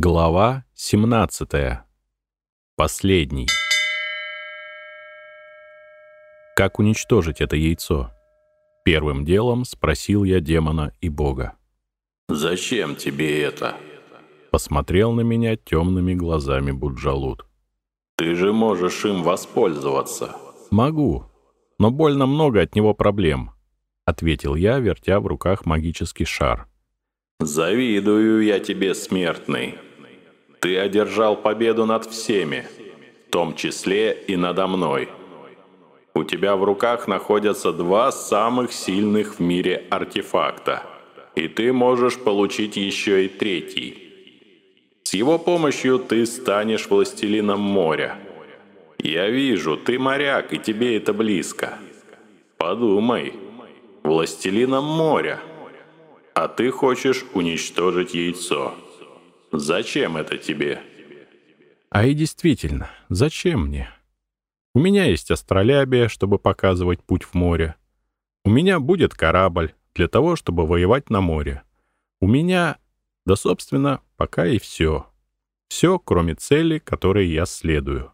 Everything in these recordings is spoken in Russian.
Глава 17. Последний. Как уничтожить это яйцо? Первым делом спросил я демона и бога. «Зачем тебе это?» Посмотрел на меня темными глазами Буджалут. «Ты же можешь им воспользоваться». «Могу, но больно много от него проблем», — ответил я, вертя в руках магический шар. «Завидую я тебе, смертный. Ты одержал победу над всеми, в том числе и надо мной. У тебя в руках находятся два самых сильных в мире артефакта, и ты можешь получить еще и третий. С его помощью ты станешь властелином моря. Я вижу, ты моряк, и тебе это близко. Подумай, властелином моря» а ты хочешь уничтожить яйцо. Зачем это тебе?» А и действительно, зачем мне? У меня есть астролябия, чтобы показывать путь в море. У меня будет корабль для того, чтобы воевать на море. У меня, да, собственно, пока и все. Все, кроме цели, которой я следую.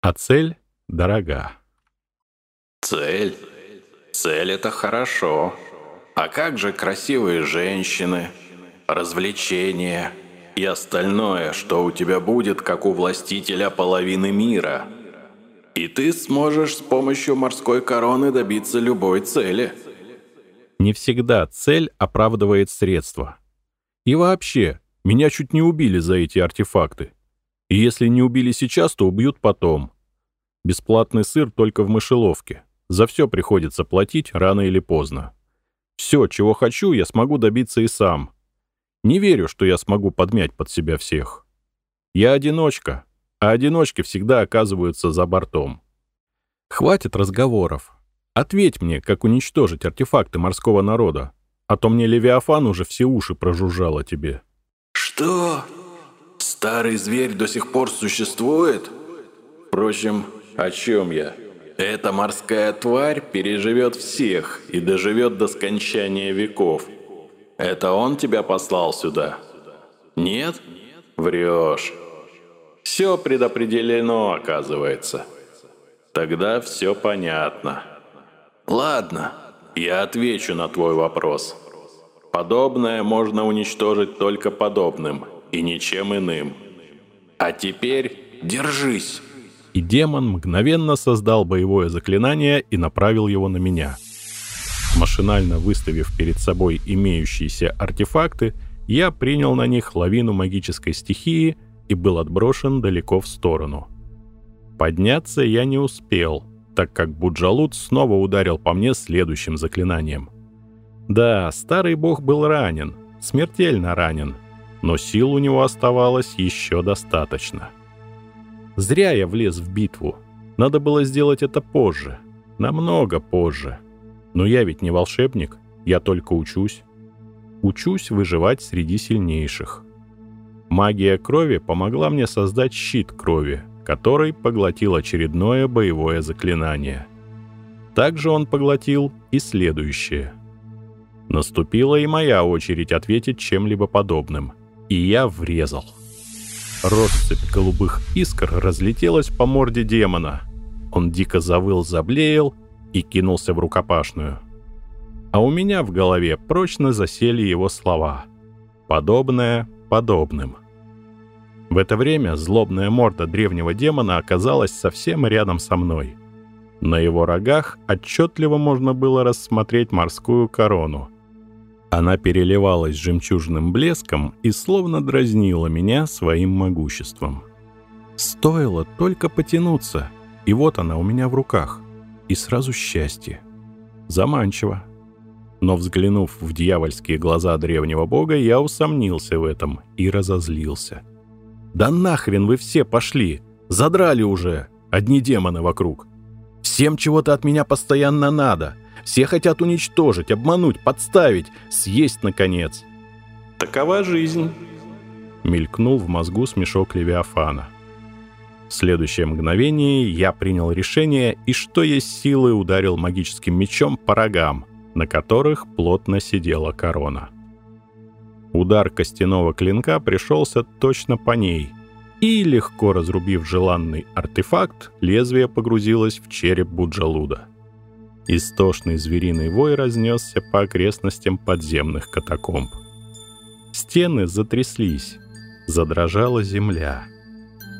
А цель дорога. «Цель? Цель — это хорошо», а как же красивые женщины, развлечения и остальное, что у тебя будет, как у властителя половины мира? И ты сможешь с помощью морской короны добиться любой цели. Не всегда цель оправдывает средства. И вообще, меня чуть не убили за эти артефакты. И если не убили сейчас, то убьют потом. Бесплатный сыр только в мышеловке. За все приходится платить рано или поздно. Все, чего хочу, я смогу добиться и сам. Не верю, что я смогу подмять под себя всех. Я одиночка, а одиночки всегда оказываются за бортом. Хватит разговоров. Ответь мне, как уничтожить артефакты морского народа, а то мне Левиафан уже все уши прожужжал о тебе. Что? Старый зверь до сих пор существует? Впрочем, о чем я? Эта морская тварь переживет всех и доживет до скончания веков. Это он тебя послал сюда? Нет? Врешь. Все предопределено, оказывается. Тогда все понятно. Ладно, я отвечу на твой вопрос. Подобное можно уничтожить только подобным и ничем иным. А теперь держись и демон мгновенно создал боевое заклинание и направил его на меня. Машинально выставив перед собой имеющиеся артефакты, я принял на них лавину магической стихии и был отброшен далеко в сторону. Подняться я не успел, так как Буджалут снова ударил по мне следующим заклинанием. Да, старый бог был ранен, смертельно ранен, но сил у него оставалось еще достаточно. — Зря я влез в битву. Надо было сделать это позже. Намного позже. Но я ведь не волшебник, я только учусь. Учусь выживать среди сильнейших. Магия крови помогла мне создать щит крови, который поглотил очередное боевое заклинание. Также он поглотил и следующее. Наступила и моя очередь ответить чем-либо подобным, и я врезал. Россыпь голубых искр разлетелась по морде демона. Он дико завыл, заблеял и кинулся в рукопашную. А у меня в голове прочно засели его слова. Подобное подобным. В это время злобная морда древнего демона оказалась совсем рядом со мной. На его рогах отчетливо можно было рассмотреть морскую корону — она переливалась жемчужным блеском и словно дразнила меня своим могуществом. Стоило только потянуться, и вот она у меня в руках. И сразу счастье. Заманчиво. Но взглянув в дьявольские глаза древнего бога, я усомнился в этом и разозлился. «Да нахрен вы все пошли! Задрали уже! Одни демоны вокруг! Всем чего-то от меня постоянно надо!» Все хотят уничтожить, обмануть, подставить, съесть, наконец. Такова жизнь. Мелькнул в мозгу смешок Левиафана. В следующее мгновение я принял решение и что есть силы ударил магическим мечом по рогам, на которых плотно сидела корона. Удар костяного клинка пришелся точно по ней, и, легко разрубив желанный артефакт, лезвие погрузилось в череп Буджалуда. Истошный звериный вой разнесся по окрестностям подземных катакомб. Стены затряслись, задрожала земля.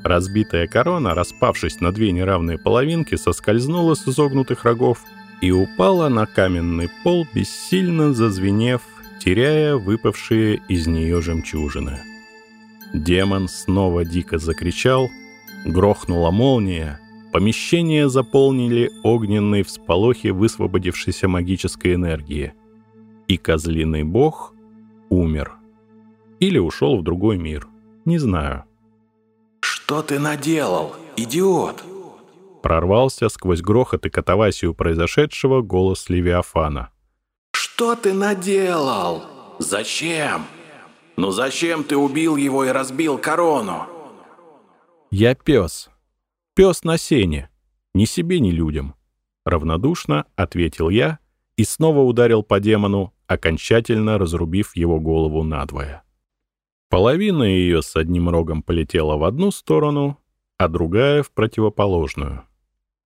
Разбитая корона, распавшись на две неравные половинки, соскользнула с изогнутых рогов и упала на каменный пол, бессильно зазвенев теряя выпавшие из нее жемчужины. Демон снова дико закричал, грохнула молния, помещение заполнили огненные всполохи высвободившейся магической энергии. И козлиный бог умер. Или ушел в другой мир. Не знаю. «Что ты наделал, идиот?» Прорвался сквозь грохот и катавасию произошедшего голос Левиафана. «Что ты наделал? Зачем? Ну зачем ты убил его и разбил корону?» «Я пес. Пес на сене. Ни себе, ни людям». Равнодушно ответил я и снова ударил по демону, окончательно разрубив его голову надвое. Половина ее с одним рогом полетела в одну сторону, а другая — в противоположную.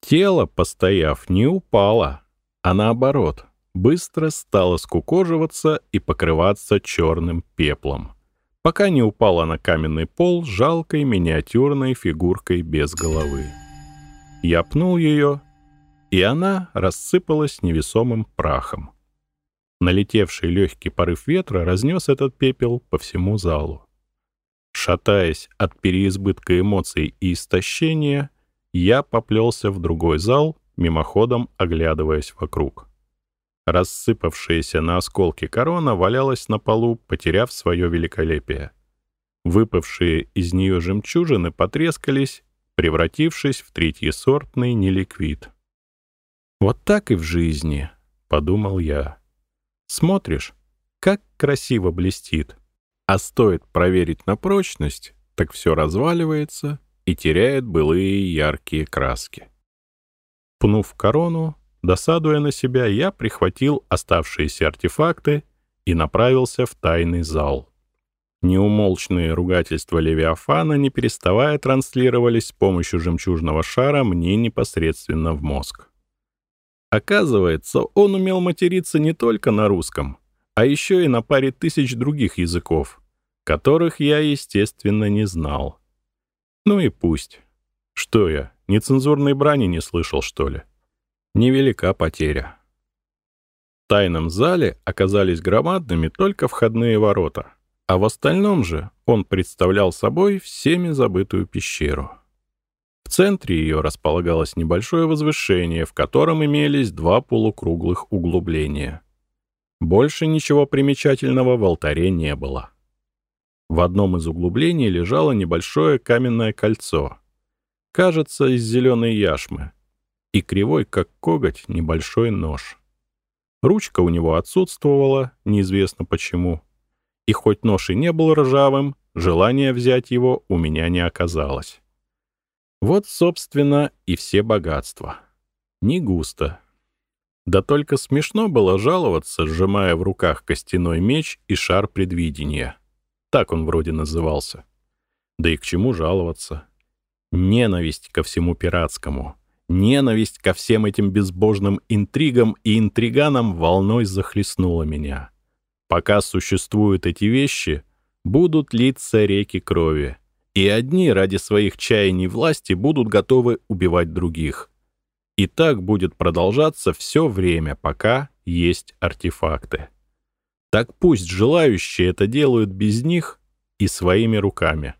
Тело, постояв, не упало, а наоборот, быстро стала скукоживаться и покрываться черным пеплом, пока не упала на каменный пол жалкой миниатюрной фигуркой без головы. Я пнул ее, и она рассыпалась невесомым прахом. Налетевший легкий порыв ветра разнес этот пепел по всему залу. Шатаясь от переизбытка эмоций и истощения, я поплелся в другой зал, мимоходом оглядываясь вокруг. Рассыпавшаяся на осколки корона валялась на полу, потеряв свое великолепие. Выпавшие из нее жемчужины потрескались, превратившись в третьесортный неликвид. «Вот так и в жизни», — подумал я. «Смотришь, как красиво блестит, а стоит проверить на прочность, так все разваливается и теряет былые яркие краски». Пнув корону, Досадуя на себя, я прихватил оставшиеся артефакты и направился в тайный зал. Неумолчные ругательства Левиафана, не переставая, транслировались с помощью жемчужного шара мне непосредственно в мозг. Оказывается, он умел материться не только на русском, а еще и на паре тысяч других языков, которых я, естественно, не знал. Ну и пусть. Что я, нецензурной брани не слышал, что ли? невелика потеря. В тайном зале оказались громадными только входные ворота, а в остальном же он представлял собой всеми забытую пещеру. В центре ее располагалось небольшое возвышение, в котором имелись два полукруглых углубления. Больше ничего примечательного в алтаре не было. В одном из углублений лежало небольшое каменное кольцо, кажется, из зеленой яшмы, и кривой, как коготь, небольшой нож. Ручка у него отсутствовала, неизвестно почему. И хоть нож и не был ржавым, желания взять его у меня не оказалось. Вот, собственно, и все богатства. Не густо. Да только смешно было жаловаться, сжимая в руках костяной меч и шар предвидения. Так он вроде назывался. Да и к чему жаловаться? Ненависть ко всему пиратскому — Ненависть ко всем этим безбожным интригам и интриганам волной захлестнула меня. Пока существуют эти вещи, будут литься реки крови, и одни ради своих чаяний власти будут готовы убивать других. И так будет продолжаться все время, пока есть артефакты. Так пусть желающие это делают без них и своими руками.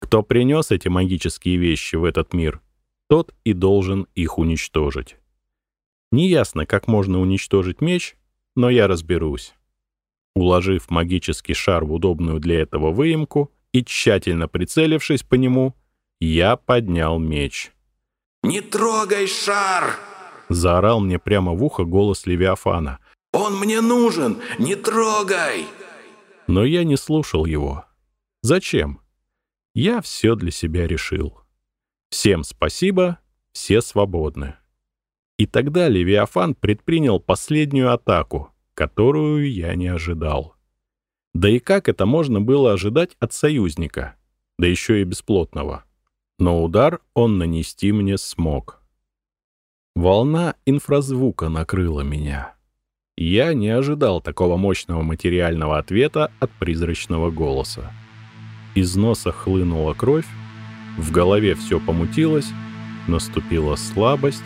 Кто принес эти магические вещи в этот мир — тот и должен их уничтожить. Неясно, как можно уничтожить меч, но я разберусь. Уложив магический шар в удобную для этого выемку и тщательно прицелившись по нему, я поднял меч. «Не трогай шар!» — заорал мне прямо в ухо голос Левиафана. «Он мне нужен! Не трогай!» Но я не слушал его. Зачем? Я все для себя решил. Всем спасибо, все свободны. И тогда Левиафан предпринял последнюю атаку, которую я не ожидал. Да и как это можно было ожидать от союзника, да еще и бесплотного? Но удар он нанести мне смог. Волна инфразвука накрыла меня. Я не ожидал такого мощного материального ответа от призрачного голоса. Из носа хлынула кровь, в голове все помутилось, наступила слабость,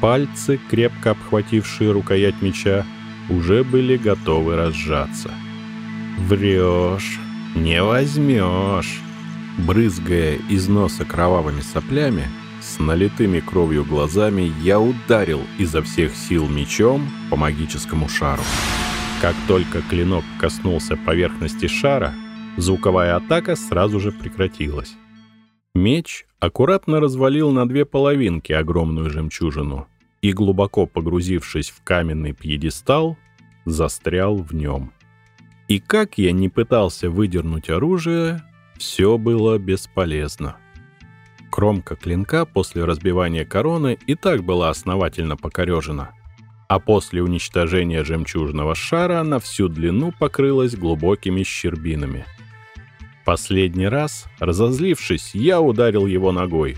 пальцы, крепко обхватившие рукоять меча, уже были готовы разжаться. «Врешь, не возьмешь!» Брызгая из носа кровавыми соплями, с налитыми кровью глазами я ударил изо всех сил мечом по магическому шару. Как только клинок коснулся поверхности шара, звуковая атака сразу же прекратилась. Меч аккуратно развалил на две половинки огромную жемчужину и, глубоко погрузившись в каменный пьедестал, застрял в нем. И как я не пытался выдернуть оружие, все было бесполезно. Кромка клинка после разбивания короны и так была основательно покорежена, а после уничтожения жемчужного шара на всю длину покрылась глубокими щербинами. Последний раз, разозлившись, я ударил его ногой.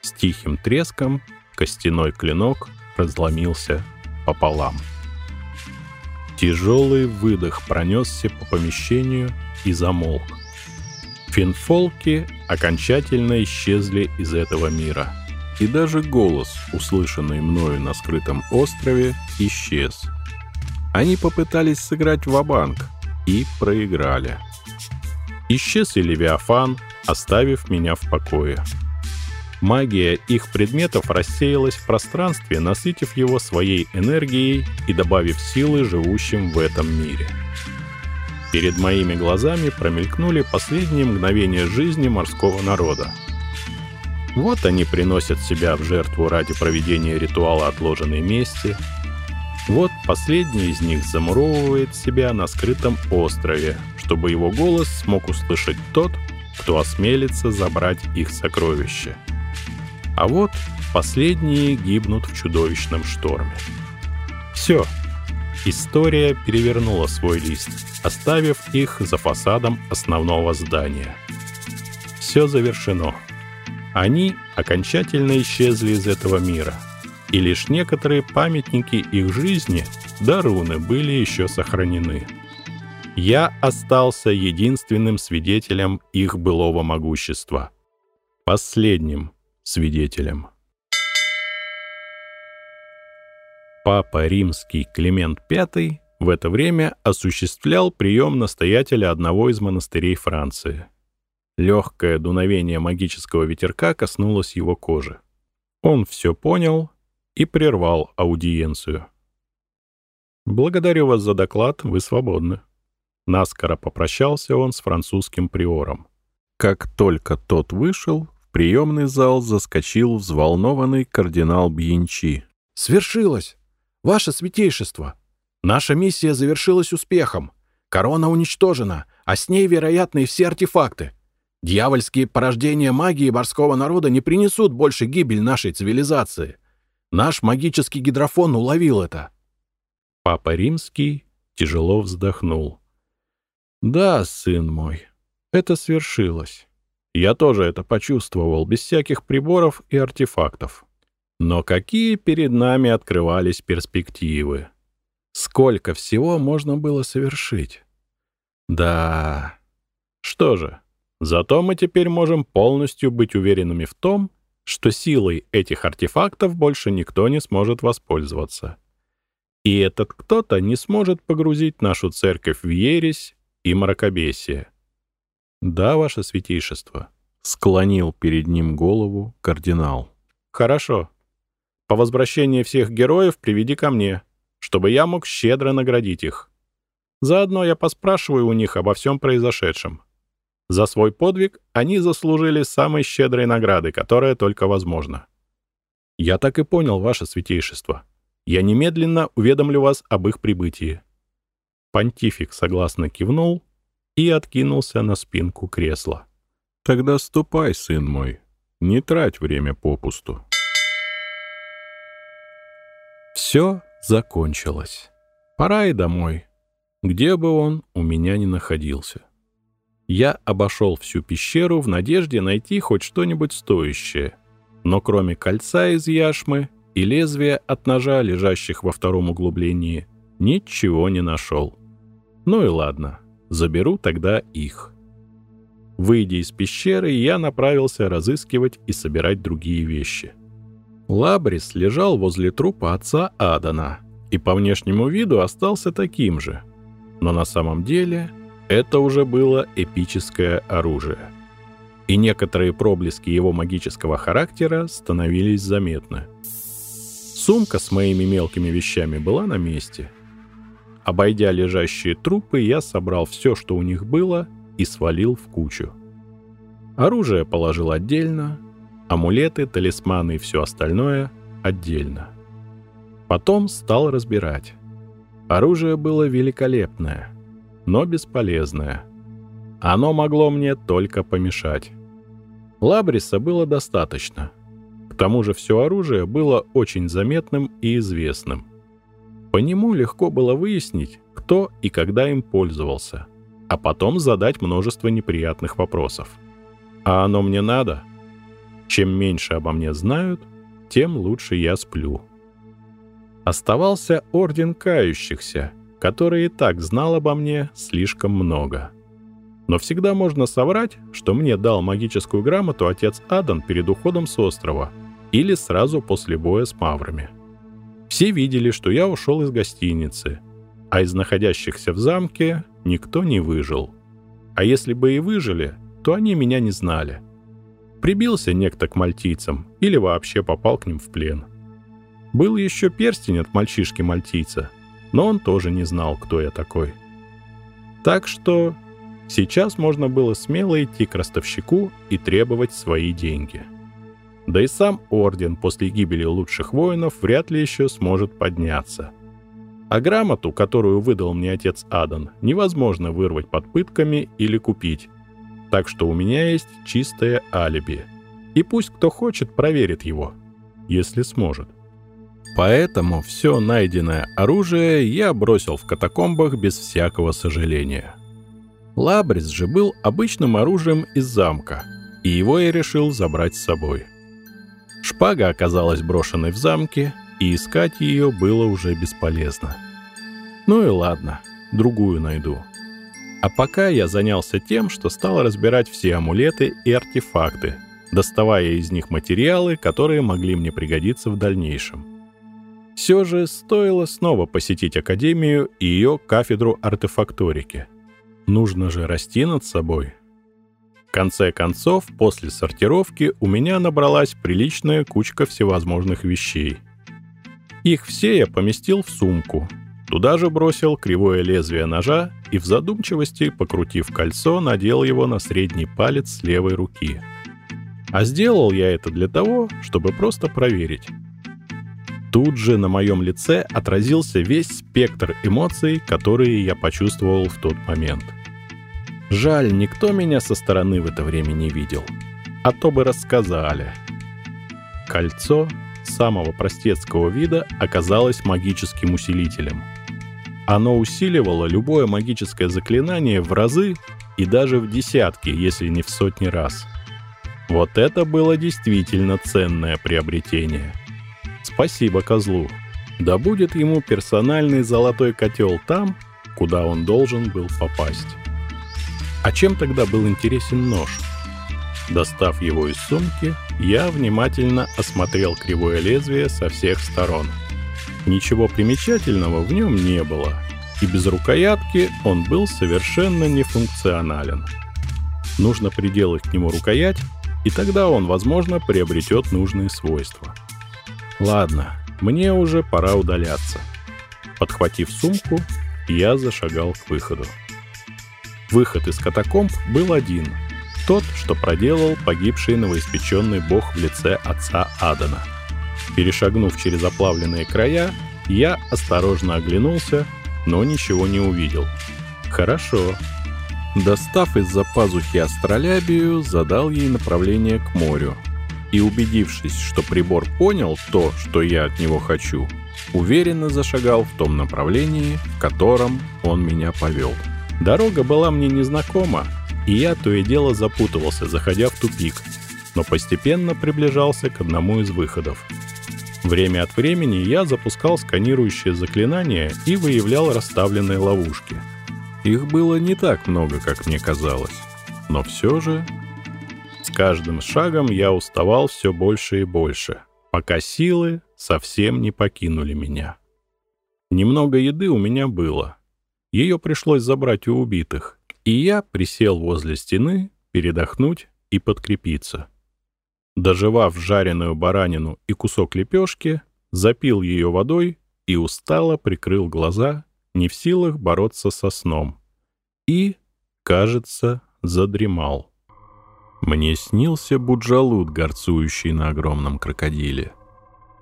С тихим треском костяной клинок разломился пополам. Тяжелый выдох пронесся по помещению и замолк. Финфолки окончательно исчезли из этого мира. И даже голос, услышанный мною на скрытом острове, исчез. Они попытались сыграть в банк и проиграли. Исчез и Левиафан, оставив меня в покое. Магия их предметов рассеялась в пространстве, насытив его своей энергией и добавив силы живущим в этом мире. Перед моими глазами промелькнули последние мгновения жизни морского народа. Вот они приносят себя в жертву ради проведения ритуала отложенной мести. Вот последний из них замуровывает себя на скрытом острове, чтобы его голос смог услышать тот, кто осмелится забрать их сокровища. А вот последние гибнут в чудовищном шторме. Все, История перевернула свой лист, оставив их за фасадом основного здания. Все завершено. Они окончательно исчезли из этого мира, и лишь некоторые памятники их жизни, да руны, были еще сохранены. Я остался единственным свидетелем их былого могущества. Последним свидетелем. Папа римский Климент V в это время осуществлял прием настоятеля одного из монастырей Франции. Легкое дуновение магического ветерка коснулось его кожи. Он все понял и прервал аудиенцию. «Благодарю вас за доклад, вы свободны». Наскоро попрощался он с французским приором. Как только тот вышел, приемный зал заскочил взволнованный кардинал Бьянчи. «Свершилось! «Ваше святейшество! Наша миссия завершилась успехом. Корона уничтожена, а с ней, вероятно, и все артефакты. Дьявольские порождения магии морского народа не принесут больше гибель нашей цивилизации. Наш магический гидрофон уловил это». Папа Римский тяжело вздохнул. «Да, сын мой, это свершилось. Я тоже это почувствовал, без всяких приборов и артефактов. Но какие перед нами открывались перспективы? Сколько всего можно было совершить? Да. Что же, зато мы теперь можем полностью быть уверенными в том, что силой этих артефактов больше никто не сможет воспользоваться. И этот кто-то не сможет погрузить нашу церковь в ересь и мракобесие. Да, ваше святейшество, склонил перед ним голову кардинал. Хорошо, по возвращении всех героев приведи ко мне, чтобы я мог щедро наградить их. Заодно я поспрашиваю у них обо всем произошедшем. За свой подвиг они заслужили самой щедрой награды, которая только возможна. Я так и понял, ваше святейшество. Я немедленно уведомлю вас об их прибытии. Понтифик согласно кивнул и откинулся на спинку кресла. «Тогда ступай, сын мой, не трать время попусту». Все закончилось. Пора и домой. Где бы он у меня не находился. Я обошел всю пещеру в надежде найти хоть что-нибудь стоящее. Но кроме кольца из яшмы и лезвия от ножа, лежащих во втором углублении, ничего не нашел. Ну и ладно, заберу тогда их. Выйдя из пещеры, я направился разыскивать и собирать другие вещи. Лабрис лежал возле трупа отца Адана и по внешнему виду остался таким же. Но на самом деле это уже было эпическое оружие. И некоторые проблески его магического характера становились заметны. Сумка с моими мелкими вещами была на месте. Обойдя лежащие трупы, я собрал все, что у них было, и свалил в кучу. Оружие положил отдельно, амулеты, талисманы и все остальное отдельно. Потом стал разбирать. Оружие было великолепное — но бесполезное. Оно могло мне только помешать. Лабриса было достаточно. К тому же все оружие было очень заметным и известным. По нему легко было выяснить, кто и когда им пользовался, а потом задать множество неприятных вопросов. А оно мне надо? Чем меньше обо мне знают, тем лучше я сплю. Оставался Орден Кающихся — который и так знал обо мне слишком много. Но всегда можно соврать, что мне дал магическую грамоту отец Адан перед уходом с острова или сразу после боя с маврами. Все видели, что я ушел из гостиницы, а из находящихся в замке никто не выжил. А если бы и выжили, то они меня не знали. Прибился некто к мальтийцам или вообще попал к ним в плен. Был еще перстень от мальчишки-мальтийца — но он тоже не знал, кто я такой. Так что сейчас можно было смело идти к ростовщику и требовать свои деньги. Да и сам орден после гибели лучших воинов вряд ли еще сможет подняться. А грамоту, которую выдал мне отец Адан, невозможно вырвать под пытками или купить. Так что у меня есть чистое алиби. И пусть кто хочет проверит его, если сможет. Поэтому все найденное оружие я бросил в катакомбах без всякого сожаления. Лабрис же был обычным оружием из замка, и его я решил забрать с собой. Шпага оказалась брошенной в замке, и искать ее было уже бесполезно. Ну и ладно, другую найду. А пока я занялся тем, что стал разбирать все амулеты и артефакты, доставая из них материалы, которые могли мне пригодиться в дальнейшем. Все же стоило снова посетить Академию и ее кафедру артефакторики. Нужно же расти над собой. Конце концов, после сортировки у меня набралась приличная кучка всевозможных вещей. Их все я поместил в сумку. Туда же бросил кривое лезвие ножа и в задумчивости, покрутив кольцо, надел его на средний палец левой руки. А сделал я это для того, чтобы просто проверить, Тут же на моем лице отразился весь спектр эмоций, которые я почувствовал в тот момент. Жаль, никто меня со стороны в это время не видел. А то бы рассказали. Кольцо самого простецкого вида оказалось магическим усилителем. Оно усиливало любое магическое заклинание в разы и даже в десятки, если не в сотни раз. Вот это было действительно ценное приобретение. Спасибо козлу. Да будет ему персональный золотой котел там, куда он должен был попасть. А чем тогда был интересен нож? Достав его из сумки, я внимательно осмотрел кривое лезвие со всех сторон. Ничего примечательного в нем не было, и без рукоятки он был совершенно нефункционален. Нужно приделать к нему рукоять, и тогда он, возможно, приобретет нужные свойства. Ладно, мне уже пора удаляться. Подхватив сумку, я зашагал к выходу. Выход из катакомб был один. Тот, что проделал погибший новоиспеченный бог в лице отца Адана. Перешагнув через оплавленные края, я осторожно оглянулся, но ничего не увидел. Хорошо. Достав из-за пазухи астролябию, задал ей направление к морю — и убедившись, что прибор понял то, что я от него хочу, уверенно зашагал в том направлении, в котором он меня повел. Дорога была мне незнакома, и я то и дело запутывался, заходя в тупик, но постепенно приближался к одному из выходов. Время от времени я запускал сканирующее заклинание и выявлял расставленные ловушки. Их было не так много, как мне казалось, но все же... С каждым шагом я уставал все больше и больше, пока силы совсем не покинули меня. Немного еды у меня было. Ее пришлось забрать у убитых, и я присел возле стены передохнуть и подкрепиться. Доживав жареную баранину и кусок лепешки, запил ее водой и устало прикрыл глаза, не в силах бороться со сном. И, кажется, задремал. Мне снился Буджалут, горцующий на огромном крокодиле.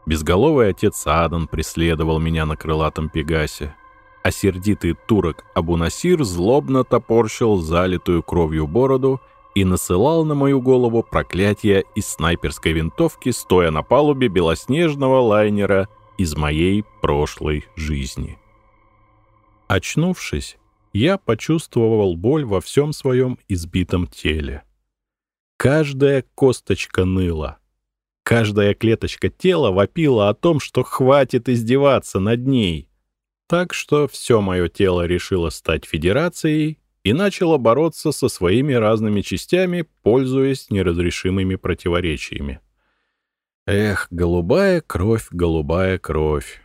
Безголовый отец Адан преследовал меня на крылатом пегасе, а сердитый турок Абунасир злобно топорщил залитую кровью бороду и насылал на мою голову проклятия из снайперской винтовки, стоя на палубе белоснежного лайнера из моей прошлой жизни. Очнувшись, я почувствовал боль во всем своем избитом теле. Каждая косточка ныла. Каждая клеточка тела вопила о том, что хватит издеваться над ней. Так что все мое тело решило стать федерацией и начало бороться со своими разными частями, пользуясь неразрешимыми противоречиями. Эх, голубая кровь, голубая кровь.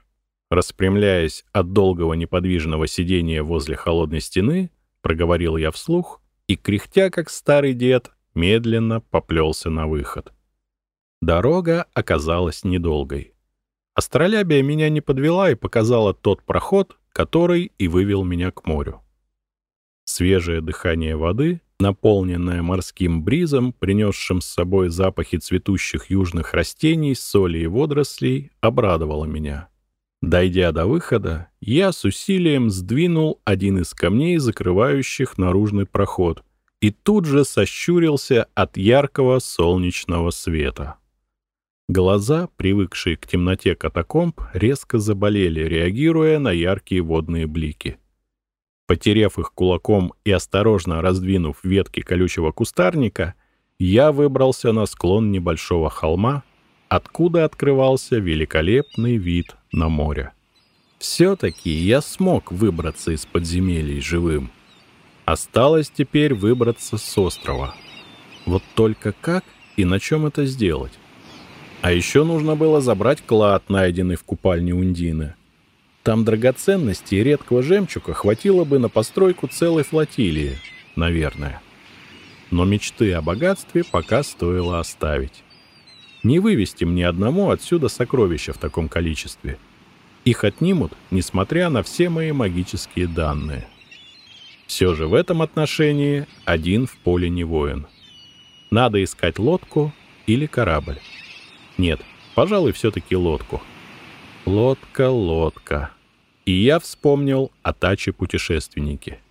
Распрямляясь от долгого неподвижного сидения возле холодной стены, проговорил я вслух и, кряхтя как старый дед, медленно поплелся на выход. Дорога оказалась недолгой. Астролябия меня не подвела и показала тот проход, который и вывел меня к морю. Свежее дыхание воды, наполненное морским бризом, принесшим с собой запахи цветущих южных растений, соли и водорослей, обрадовало меня. Дойдя до выхода, я с усилием сдвинул один из камней, закрывающих наружный проход, и тут же сощурился от яркого солнечного света. Глаза, привыкшие к темноте катакомб, резко заболели, реагируя на яркие водные блики. Потерев их кулаком и осторожно раздвинув ветки колючего кустарника, я выбрался на склон небольшого холма, откуда открывался великолепный вид на море. Все-таки я смог выбраться из подземелий живым. Осталось теперь выбраться с острова. Вот только как и на чем это сделать? А еще нужно было забрать клад, найденный в купальне Ундины. Там драгоценностей и редкого жемчуга хватило бы на постройку целой флотилии, наверное. Но мечты о богатстве пока стоило оставить. Не вывести мне одному отсюда сокровища в таком количестве. Их отнимут, несмотря на все мои магические данные. Все же в этом отношении один в поле не воин. Надо искать лодку или корабль. Нет, пожалуй, все-таки лодку — Лодка, лодка. И я вспомнил о Таче-путешественнике.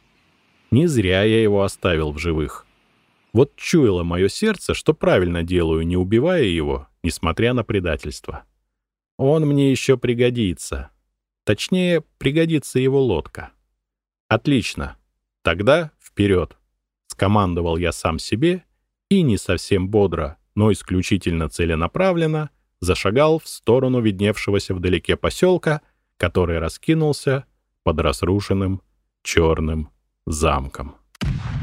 Не зря я его оставил в живых. Вот чуяло мое сердце, что правильно делаю, не убивая его, несмотря на предательство. Он мне еще пригодится. Точнее, пригодится его лодка. Отлично. Тогда вперед. Скомандовал я сам себе и не совсем бодро, но исключительно целенаправленно — зашагал в сторону видневшегося вдалеке поселка, который раскинулся под разрушенным черным замком. Thank you